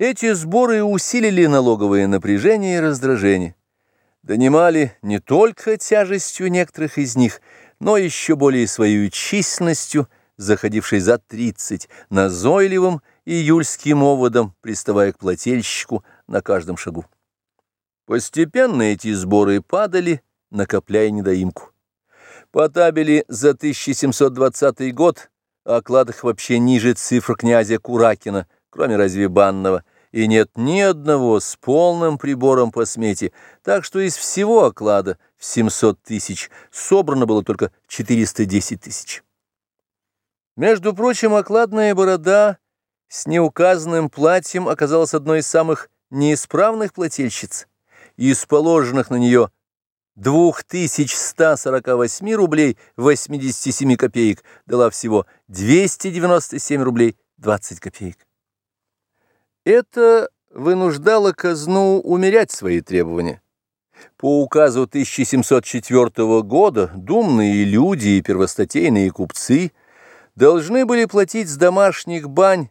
Эти сборы усилили налоговое напряжение и раздражение. Донимали не только тяжестью некоторых из них, но еще более своей численностью, заходившей за 30, назойливым июльским оводом, приставая к плательщику на каждом шагу. Постепенно эти сборы падали, накопляя недоимку. По табели за 1720 год оклад их вообще ниже цифр князя Куракина, кроме разве банного, и нет ни одного с полным прибором по смете, так что из всего оклада в 700 тысяч собрано было только 410 тысяч. Между прочим, окладная борода с неуказанным платьем оказалась одной из самых неисправных плательщиц. Из положенных на нее 2148 рублей 87 копеек дала всего 297 рублей 20 копеек. Это вынуждало казну умерять свои требования. По указу 1704 года думные люди и первостатейные купцы должны были платить с домашних бань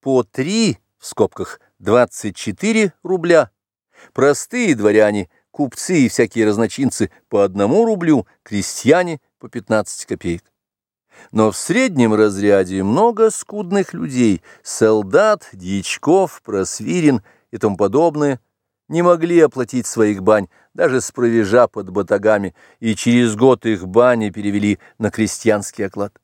по 3, в скобках, 24 рубля, простые дворяне – купцы и всякие разночинцы по одному рублю, крестьяне по 15 копеек. Но в среднем разряде много скудных людей, солдат, дьячков, просвирин и тому подобное, не могли оплатить своих бань, даже с провежа под батагами, и через год их бани перевели на крестьянский оклад.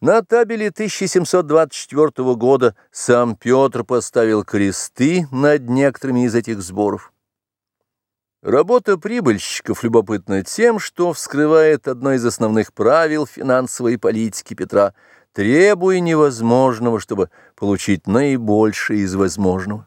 На табеле 1724 года сам Петр поставил кресты над некоторыми из этих сборов. Работа прибыльщиков любопытна тем, что вскрывает одно из основных правил финансовой политики Петра – требуя невозможного, чтобы получить наибольшее из возможного.